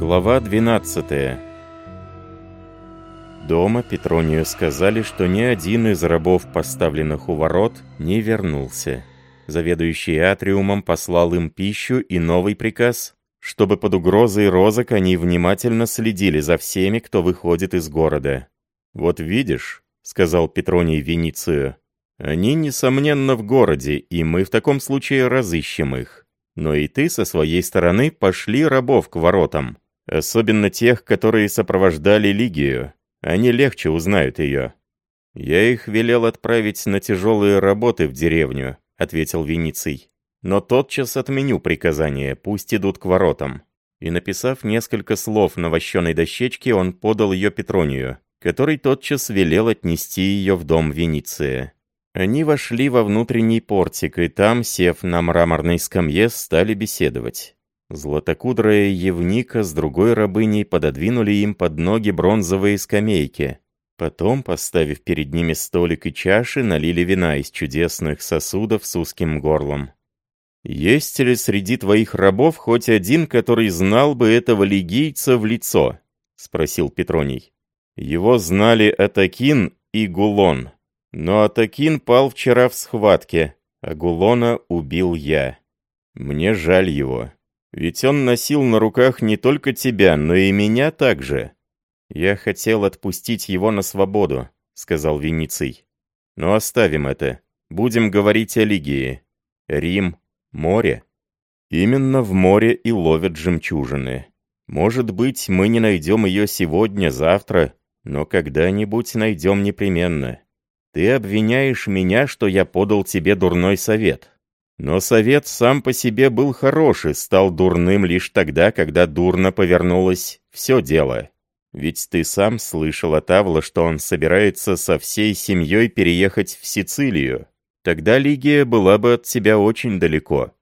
Глава 12 Дома Петронию сказали, что ни один из рабов, поставленных у ворот, не вернулся. Заведующий атриумом послал им пищу и новый приказ, чтобы под угрозой розок они внимательно следили за всеми, кто выходит из города. «Вот видишь», — сказал Петроний Веницию, — «они, несомненно, в городе, и мы в таком случае разыщем их. Но и ты со своей стороны пошли рабов к воротам, особенно тех, которые сопровождали Лигию. Они легче узнают ее». «Я их велел отправить на тяжелые работы в деревню», — ответил Вениций. «Но тотчас отменю приказание, пусть идут к воротам». И написав несколько слов на вощеной дощечке, он подал ее Петронию, который тотчас велел отнести ее в дом Вениция. Они вошли во внутренний портик, и там, сев на мраморной скамье, стали беседовать. Златокудрая Евника с другой рабыней пододвинули им под ноги бронзовые скамейки. Потом, поставив перед ними столик и чаши, налили вина из чудесных сосудов с узким горлом. «Есть ли среди твоих рабов хоть один, который знал бы этого лигийца в лицо?» — спросил Петроний. «Его знали Атакин и Гулон». Но Атакин пал вчера в схватке, а Гулона убил я. Мне жаль его. Ведь он носил на руках не только тебя, но и меня также. Я хотел отпустить его на свободу, сказал Вениций. Но оставим это. Будем говорить о Лигии. Рим, море. Именно в море и ловят жемчужины. Может быть, мы не найдем ее сегодня, завтра, но когда-нибудь найдем непременно. Ты обвиняешь меня, что я подал тебе дурной совет. Но совет сам по себе был хороший, стал дурным лишь тогда, когда дурно повернулось все дело. Ведь ты сам слышал от Авла, что он собирается со всей семьей переехать в Сицилию. Тогда Лигия была бы от тебя очень далеко.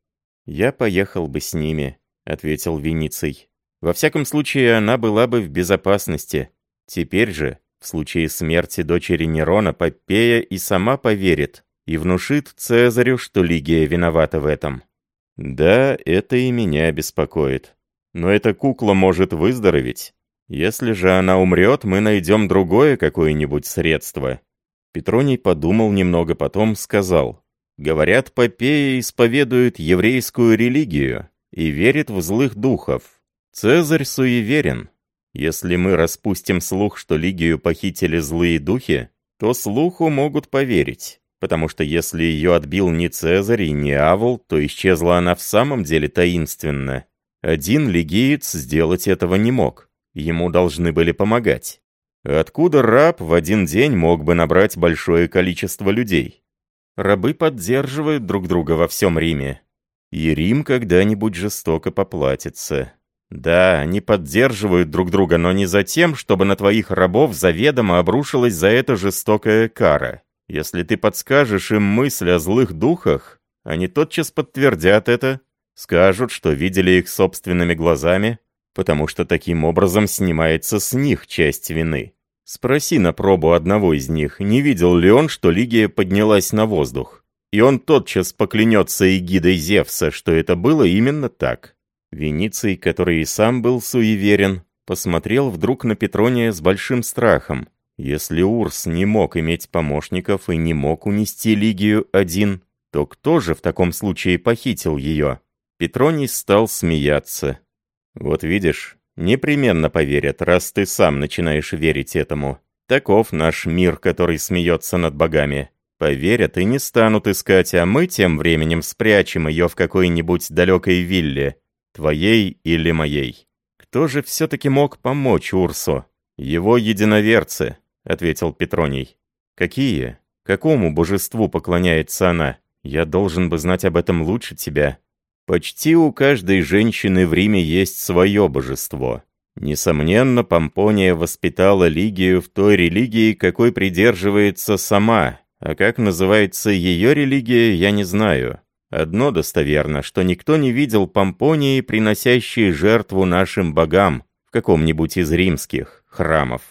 Я поехал бы с ними, — ответил Вениций. Во всяком случае, она была бы в безопасности. Теперь же в случае смерти дочери Нерона Попея и сама поверит и внушит Цезарю, что Лигия виновата в этом. Да, это и меня беспокоит. Но эта кукла может выздороветь. Если же она умрет, мы найдем другое какое-нибудь средство. Петроний подумал немного потом, сказал. Говорят, Попея исповедует еврейскую религию и верит в злых духов. Цезарь суеверен, если мы распустим слух, что Лигию похитили злые духи, то слуху могут поверить, потому что если ее отбил не Цезарь и не Авл, то исчезла она в самом деле таинственно. Один лигиец сделать этого не мог, ему должны были помогать. Откуда раб в один день мог бы набрать большое количество людей? Рабы поддерживают друг друга во всем Риме. И Рим когда-нибудь жестоко поплатится. Да, они поддерживают друг друга, но не за тем, чтобы на твоих рабов заведомо обрушилась за это жестокая кара. Если ты подскажешь им мысль о злых духах, они тотчас подтвердят это, скажут, что видели их собственными глазами, потому что таким образом снимается с них часть вины. Спроси на пробу одного из них, не видел ли он, что Лигия поднялась на воздух. И он тотчас поклянется эгидой Зевса, что это было именно так. Вениций, который и сам был суеверен, посмотрел вдруг на Петрония с большим страхом. Если Урс не мог иметь помощников и не мог унести Лигию один, то кто же в таком случае похитил ее? Петроний стал смеяться. «Вот видишь, непременно поверят, раз ты сам начинаешь верить этому. Таков наш мир, который смеется над богами. Поверят и не станут искать, а мы тем временем спрячем ее в какой-нибудь далекой вилле, Твоей или моей? Кто же все-таки мог помочь Урсу? Его единоверцы, ответил Петроний. Какие? Какому божеству поклоняется она? Я должен бы знать об этом лучше тебя. Почти у каждой женщины в Риме есть свое божество. Несомненно, Помпония воспитала Лигию в той религии, какой придерживается сама, а как называется ее религия, я не знаю. Одно достоверно, что никто не видел помпонии, приносящей жертву нашим богам в каком-нибудь из римских храмов.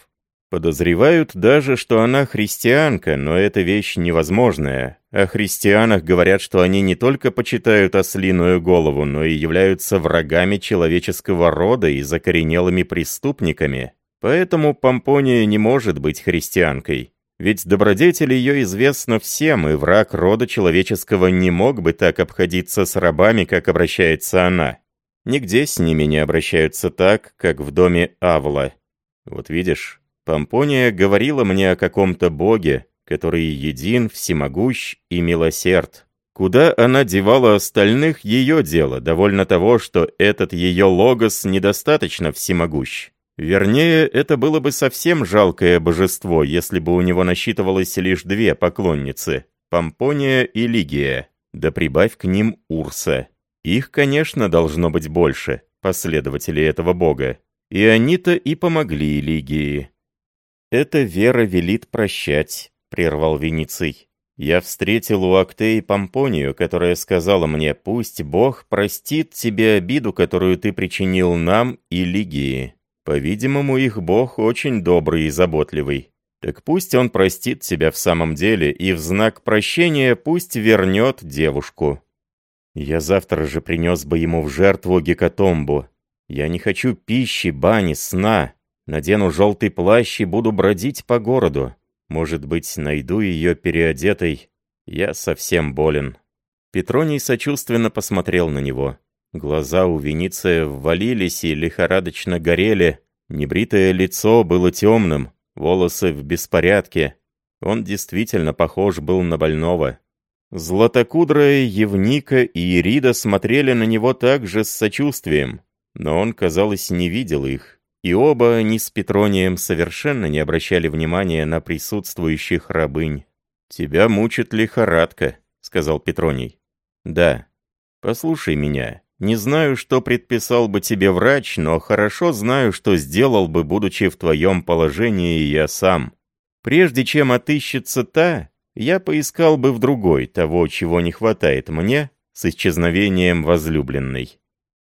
Подозревают даже, что она христианка, но эта вещь невозможная. О христианах говорят, что они не только почитают ослиную голову, но и являются врагами человеческого рода и закоренелыми преступниками. Поэтому Помпония не может быть христианкой. Ведь добродетель ее известна всем, и враг рода человеческого не мог бы так обходиться с рабами, как обращается она. Нигде с ними не обращаются так, как в доме Авла. Вот видишь, Помпония говорила мне о каком-то боге, который един, всемогущ и милосерд. Куда она девала остальных, ее дело, довольно того, что этот ее логос недостаточно всемогущ. Вернее, это было бы совсем жалкое божество, если бы у него насчитывалось лишь две поклонницы — Помпония и Лигия, да прибавь к ним Урса. Их, конечно, должно быть больше, последователей этого бога. И они-то и помогли Лигии. «Эта вера велит прощать», — прервал Вениций. «Я встретил у Актеи Помпонию, которая сказала мне, пусть Бог простит тебе обиду, которую ты причинил нам и Лигии». По-видимому, их бог очень добрый и заботливый. Так пусть он простит тебя в самом деле, и в знак прощения пусть вернет девушку. Я завтра же принес бы ему в жертву гекатомбу. Я не хочу пищи, бани, сна. Надену желтый плащ и буду бродить по городу. Может быть, найду ее переодетой. Я совсем болен». Петроний сочувственно посмотрел на него. Глаза у Вениция ввалились и лихорадочно горели. Небритое лицо было темным, волосы в беспорядке. Он действительно похож был на больного. Златокудрая Евника и Ирида смотрели на него также с сочувствием, но он, казалось, не видел их. И оба они с Петронием совершенно не обращали внимания на присутствующих рабынь. «Тебя мучит лихорадка», — сказал Петроний. «Да. Послушай меня. Не знаю, что предписал бы тебе врач, но хорошо знаю, что сделал бы, будучи в твоем положении я сам. Прежде чем отыщется та, я поискал бы в другой того, чего не хватает мне, с исчезновением возлюбленной.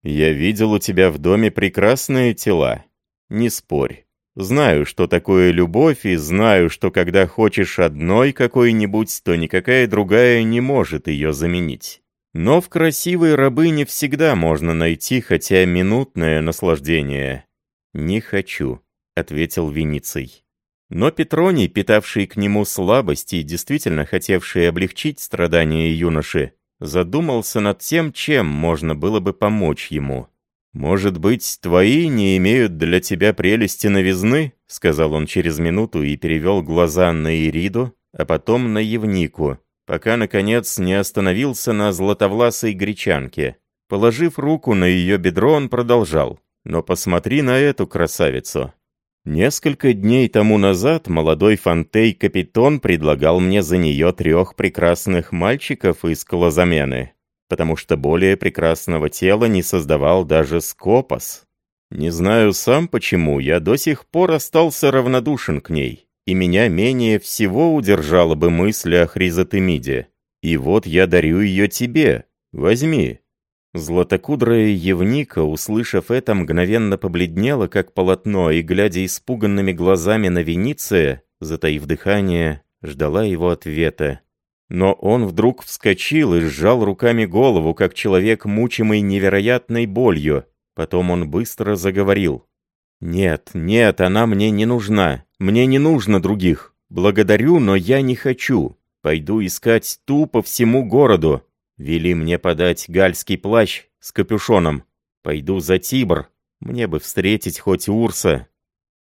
Я видел у тебя в доме прекрасные тела. Не спорь. Знаю, что такое любовь, и знаю, что когда хочешь одной какой-нибудь, то никакая другая не может ее заменить. Но в красивой рабыне всегда можно найти хотя минутное наслаждение. «Не хочу», — ответил Вениций. Но Петроний, питавший к нему слабость и действительно хотевший облегчить страдания юноши, задумался над тем, чем можно было бы помочь ему. «Может быть, твои не имеют для тебя прелести новизны?» — сказал он через минуту и перевел глаза на Ириду, а потом на Евнику, пока, наконец, не остановился на златовласой гречанке. Положив руку на ее бедро, он продолжал. «Но посмотри на эту красавицу. Несколько дней тому назад молодой Фонтей Капитон предлагал мне за нее трех прекрасных мальчиков из Колозамены, потому что более прекрасного тела не создавал даже Скопос. Не знаю сам почему, я до сих пор остался равнодушен к ней и меня менее всего удержала бы мысль о Хризотемиде. И вот я дарю ее тебе. Возьми». Златокудрая Евника, услышав это, мгновенно побледнела, как полотно, и, глядя испуганными глазами на Вениция, затаив дыхание, ждала его ответа. Но он вдруг вскочил и сжал руками голову, как человек, мучимый невероятной болью. Потом он быстро заговорил. «Нет, нет, она мне не нужна. Мне не нужно других. Благодарю, но я не хочу. Пойду искать ту по всему городу. Вели мне подать гальский плащ с капюшоном. Пойду за Тибр. Мне бы встретить хоть Урса».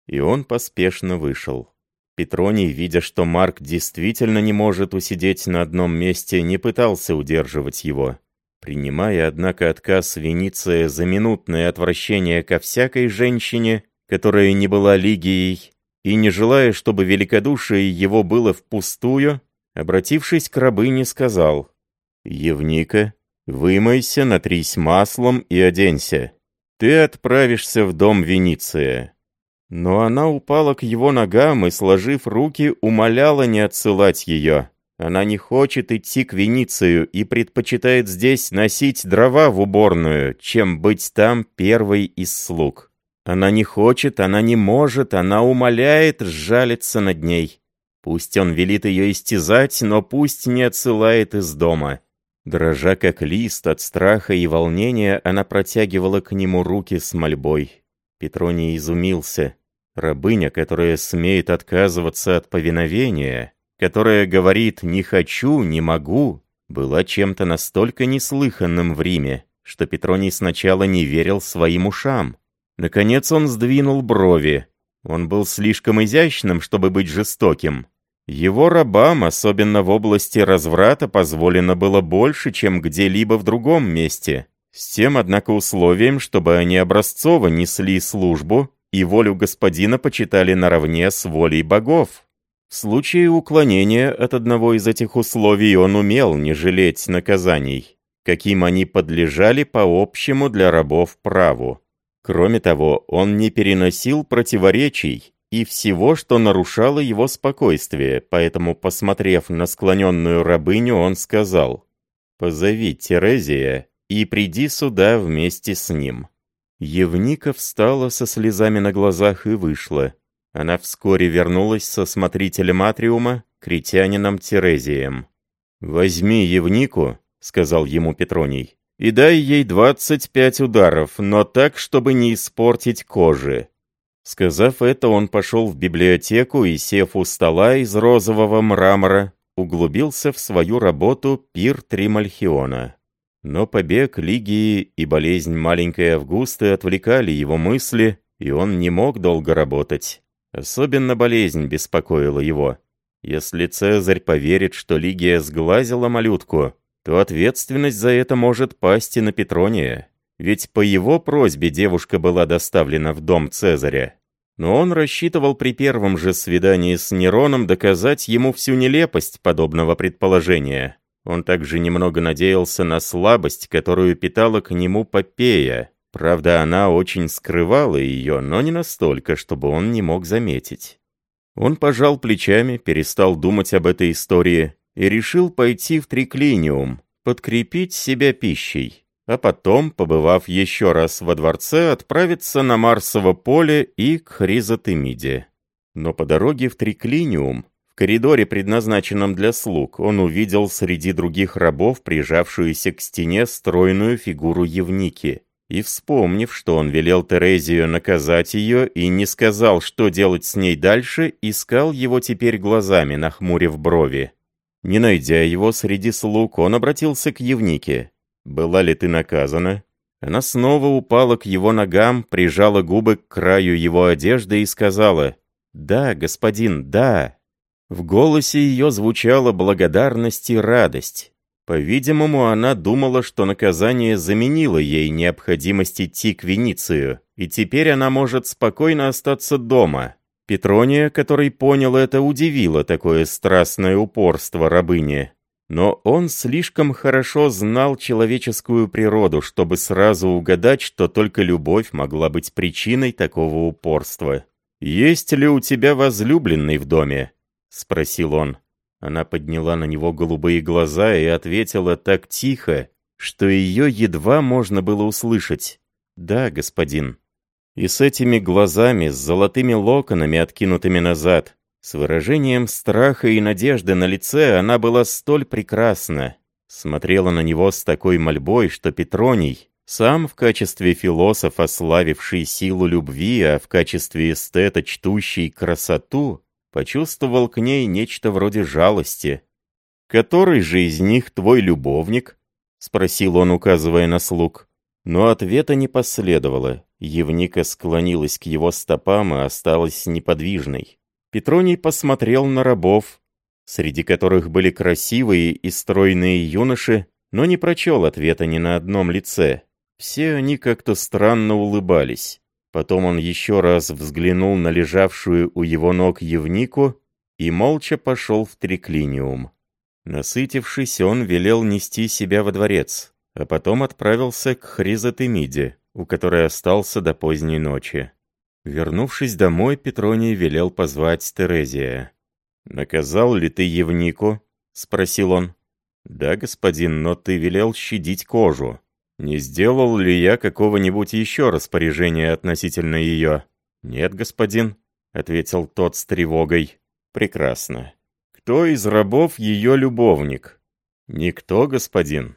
И он поспешно вышел. Петроний, видя, что Марк действительно не может усидеть на одном месте, не пытался удерживать его. Принимая, однако, отказ Вениция за минутное отвращение ко всякой женщине, которая не была Лигией, и не желая, чтобы великодушие его было впустую, обратившись к рабыне, сказал, «Евника, вымойся, натрись маслом и оденься. Ты отправишься в дом Вениция». Но она упала к его ногам и, сложив руки, умоляла не отсылать ее. Она не хочет идти к Веницию и предпочитает здесь носить дрова в уборную, чем быть там первой из слуг. Она не хочет, она не может, она умоляет сжалиться над ней. Пусть он велит ее истязать, но пусть не отсылает из дома. Дрожа как лист от страха и волнения, она протягивала к нему руки с мольбой. Петроний изумился. Рабыня, которая смеет отказываться от повиновения, которая говорит «не хочу, не могу», была чем-то настолько неслыханным в Риме, что Петроний сначала не верил своим ушам. Наконец он сдвинул брови. Он был слишком изящным, чтобы быть жестоким. Его рабам, особенно в области разврата, позволено было больше, чем где-либо в другом месте. С тем, однако, условием, чтобы они образцово несли службу и волю господина почитали наравне с волей богов. В случае уклонения от одного из этих условий он умел не жалеть наказаний, каким они подлежали по общему для рабов праву. Кроме того, он не переносил противоречий и всего, что нарушало его спокойствие, поэтому, посмотрев на склоненную рабыню, он сказал «Позови Терезия и приди сюда вместе с ним». Евника встала со слезами на глазах и вышла. Она вскоре вернулась со смотрителем атриума, критянином Терезием. «Возьми Евнику», — сказал ему Петроний, — «и дай ей двадцать пять ударов, но так, чтобы не испортить кожи». Сказав это, он пошел в библиотеку и, сев у стола из розового мрамора, углубился в свою работу «Пир Тримальхиона». Но побег Лигии и болезнь маленькой Августы отвлекали его мысли, и он не мог долго работать. Особенно болезнь беспокоила его. Если Цезарь поверит, что Лигия сглазила малютку, то ответственность за это может пасть и на Петрония. Ведь по его просьбе девушка была доставлена в дом Цезаря. Но он рассчитывал при первом же свидании с Нероном доказать ему всю нелепость подобного предположения. Он также немного надеялся на слабость, которую питала к нему Попея, Правда, она очень скрывала ее, но не настолько, чтобы он не мог заметить. Он пожал плечами, перестал думать об этой истории и решил пойти в триклиниум, подкрепить себя пищей, а потом, побывав еще раз во дворце, отправиться на Марсово поле и к Хризотемиде. Но по дороге в триклиниум, в коридоре, предназначенном для слуг, он увидел среди других рабов прижавшуюся к стене стройную фигуру Евники — и, вспомнив, что он велел Терезию наказать ее и не сказал, что делать с ней дальше, искал его теперь глазами, нахмурив брови. Не найдя его среди слуг, он обратился к Евнике. «Была ли ты наказана?» Она снова упала к его ногам, прижала губы к краю его одежды и сказала «Да, господин, да». В голосе ее звучала благодарность и радость. По-видимому, она думала, что наказание заменило ей необходимость идти к Веницию, и теперь она может спокойно остаться дома. Петрония, который понял это, удивило такое страстное упорство рабыни. Но он слишком хорошо знал человеческую природу, чтобы сразу угадать, что только любовь могла быть причиной такого упорства. «Есть ли у тебя возлюбленный в доме?» — спросил он. Она подняла на него голубые глаза и ответила так тихо, что ее едва можно было услышать. «Да, господин». И с этими глазами, с золотыми локонами, откинутыми назад, с выражением страха и надежды на лице, она была столь прекрасна. Смотрела на него с такой мольбой, что Петроний, сам в качестве философа, славивший силу любви, а в качестве эстета, чтущий красоту, почувствовал к ней нечто вроде жалости. «Который же из них твой любовник?» — спросил он, указывая на слуг. Но ответа не последовало. Евника склонилась к его стопам и осталась неподвижной. Петроний посмотрел на рабов, среди которых были красивые и стройные юноши, но не прочел ответа ни на одном лице. Все они как-то странно улыбались. Потом он еще раз взглянул на лежавшую у его ног Евнику и молча пошел в триклиниум. Насытившись, он велел нести себя во дворец, а потом отправился к Хризотемиде, у которой остался до поздней ночи. Вернувшись домой, Петроний велел позвать Терезия. «Наказал ли ты Евнику?» — спросил он. «Да, господин, но ты велел щадить кожу». Не сделал ли я какого-нибудь еще распоряжения относительно ее? Нет, господин, — ответил тот с тревогой. Прекрасно. Кто из рабов ее любовник? Никто, господин.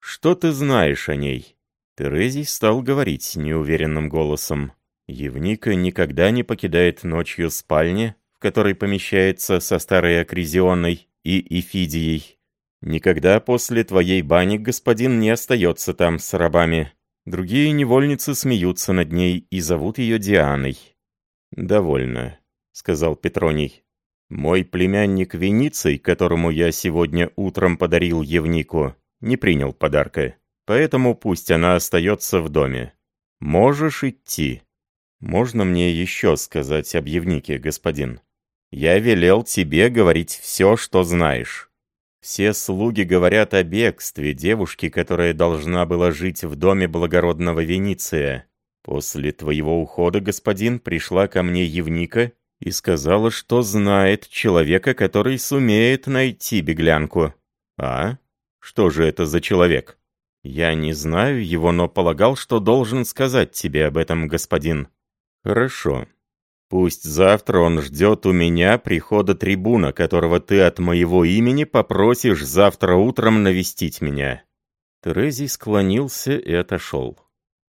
Что ты знаешь о ней? Терезий стал говорить неуверенным голосом. Евника никогда не покидает ночью спальни, в которой помещается со старой Акризионой и Ифидией. Никогда после твоей бани господин не остается там с рабами. Другие невольницы смеются над ней и зовут ее Дианой. «Довольно», — сказал Петроний. «Мой племянник Вениций, которому я сегодня утром подарил Евнику, не принял подарка, поэтому пусть она остается в доме. Можешь идти». «Можно мне еще сказать об Евнике, господин?» «Я велел тебе говорить все, что знаешь. Все слуги говорят о бегстве девушки, которая должна была жить в доме благородного Вениция. После твоего ухода, господин, пришла ко мне Евника и сказала, что знает человека, который сумеет найти беглянку. А? Что же это за человек? Я не знаю его, но полагал, что должен сказать тебе об этом, господин. Хорошо. Пусть завтра он ждет у меня прихода трибуна, которого ты от моего имени попросишь завтра утром навестить меня». Терезий склонился и отошел.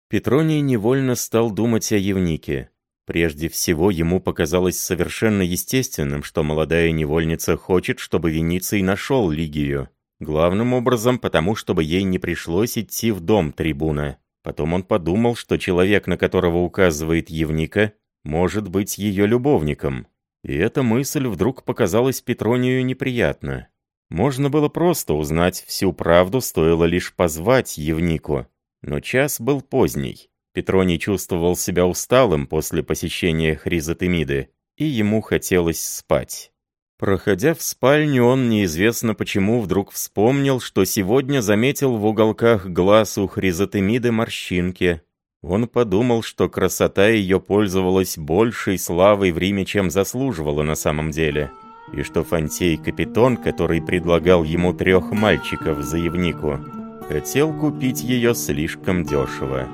Петроний невольно стал думать о Евнике. Прежде всего, ему показалось совершенно естественным, что молодая невольница хочет, чтобы Вениций нашел Лигию. Главным образом, потому чтобы ей не пришлось идти в дом трибуна. Потом он подумал, что человек, на которого указывает Евника, может быть ее любовником. И эта мысль вдруг показалась Петронию неприятна. Можно было просто узнать всю правду, стоило лишь позвать Евнику. Но час был поздний. Петроний чувствовал себя усталым после посещения Хризотемиды, и ему хотелось спать. Проходя в спальню, он неизвестно почему вдруг вспомнил, что сегодня заметил в уголках глаз у Хризотемиды морщинки. Он подумал, что красота ее пользовалась большей славой в Риме, чем заслуживала на самом деле, и что Фантей Капитон, который предлагал ему трех мальчиков за явнику, хотел купить ее слишком дешево.